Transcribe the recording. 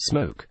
smoke.